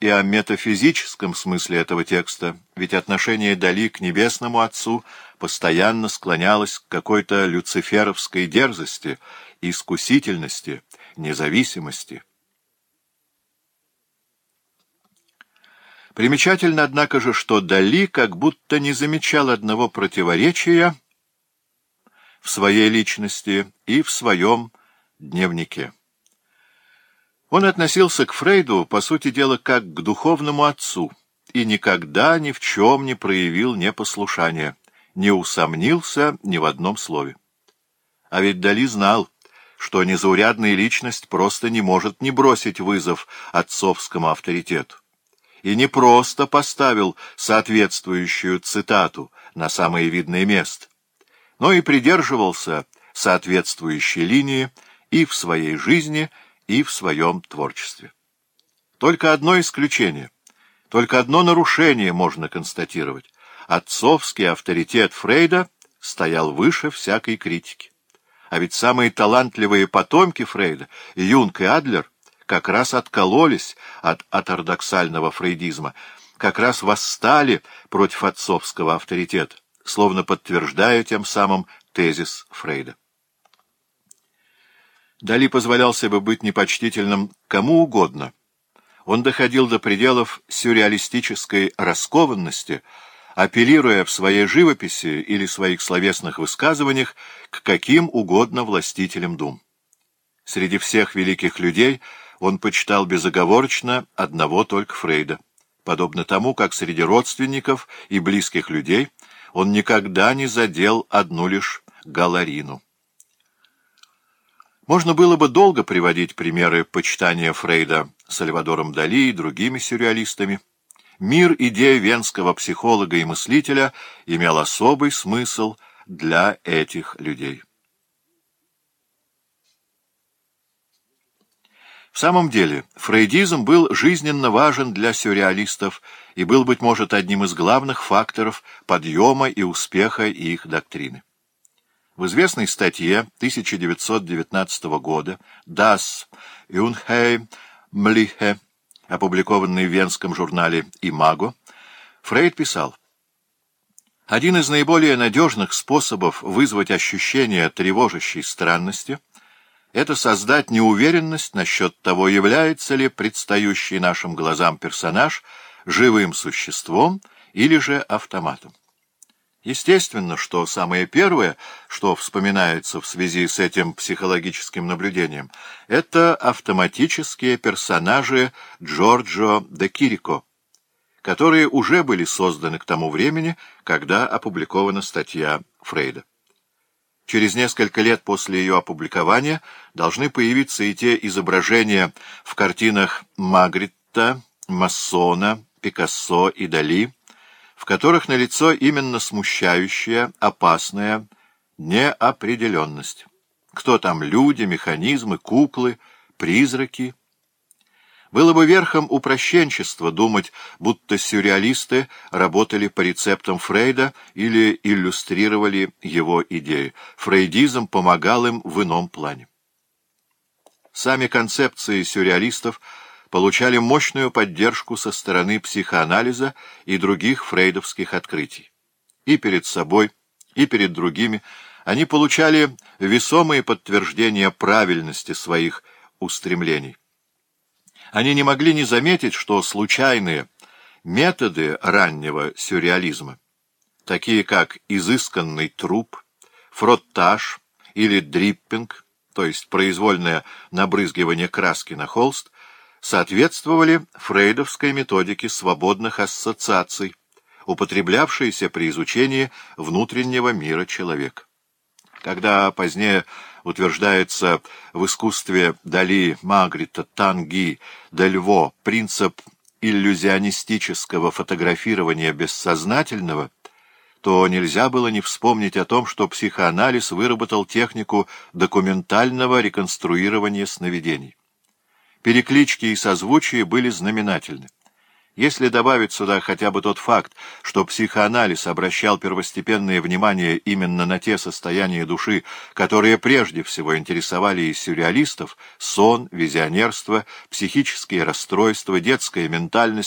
и о метафизическом смысле этого текста, ведь отношение Дали к Небесному Отцу постоянно склонялось к какой-то люциферовской дерзости, искусительности, независимости. Примечательно, однако же, что Дали как будто не замечал одного противоречия в своей личности и в своем дневнике. Он относился к Фрейду, по сути дела, как к духовному отцу, и никогда ни в чем не проявил непослушания, не усомнился ни в одном слове. А ведь Дали знал, что незаурядная личность просто не может не бросить вызов отцовскому авторитету. И не просто поставил соответствующую цитату на самое видное место, но и придерживался соответствующей линии и в своей жизни, и в своем творчестве. Только одно исключение, только одно нарушение можно констатировать. Отцовский авторитет Фрейда стоял выше всякой критики. А ведь самые талантливые потомки Фрейда, Юнг и Адлер, как раз откололись от атордоксального фрейдизма, как раз восстали против отцовского авторитета, словно подтверждая тем самым тезис Фрейда. Дали позволял себе быть непочтительным кому угодно. Он доходил до пределов сюрреалистической раскованности, апеллируя в своей живописи или своих словесных высказываниях к каким угодно властителям дум. Среди всех великих людей он почитал безоговорочно одного только Фрейда, подобно тому, как среди родственников и близких людей он никогда не задел одну лишь галарину. Можно было бы долго приводить примеры почитания Фрейда Сальвадором Дали и другими сюрреалистами. Мир идеи венского психолога и мыслителя имел особый смысл для этих людей. В самом деле, фрейдизм был жизненно важен для сюрреалистов и был, быть может, одним из главных факторов подъема и успеха их доктрины. В известной статье 1919 года «Das Unheim Mliche», опубликованной в венском журнале «Имаго», Фрейд писал, «Один из наиболее надежных способов вызвать ощущение тревожащей странности — это создать неуверенность насчет того, является ли предстающий нашим глазам персонаж живым существом или же автоматом. Естественно, что самое первое, что вспоминается в связи с этим психологическим наблюдением, это автоматические персонажи Джорджо де Кирико, которые уже были созданы к тому времени, когда опубликована статья Фрейда. Через несколько лет после ее опубликования должны появиться и те изображения в картинах Магритта, Массона, Пикассо и Дали, которых налицо именно смущающая, опасная неопределенность. Кто там люди, механизмы, куклы, призраки? Было бы верхом упрощенчества думать, будто сюрреалисты работали по рецептам Фрейда или иллюстрировали его идеи. Фрейдизм помогал им в ином плане. Сами концепции сюрреалистов – получали мощную поддержку со стороны психоанализа и других фрейдовских открытий. И перед собой, и перед другими они получали весомые подтверждения правильности своих устремлений. Они не могли не заметить, что случайные методы раннего сюрреализма, такие как изысканный труп, фроттаж или дриппинг, то есть произвольное набрызгивание краски на холст, соответствовали фрейдовской методике свободных ассоциаций, употреблявшейся при изучении внутреннего мира человека. Когда позднее утверждается в искусстве Дали, Магрита, Танги, Дельво принцип иллюзионистического фотографирования бессознательного, то нельзя было не вспомнить о том, что психоанализ выработал технику документального реконструирования сновидений. Переклички и созвучия были знаменательны. Если добавить сюда хотя бы тот факт, что психоанализ обращал первостепенное внимание именно на те состояния души, которые прежде всего интересовали и сюрреалистов — сон, визионерство, психические расстройства, детская ментальность,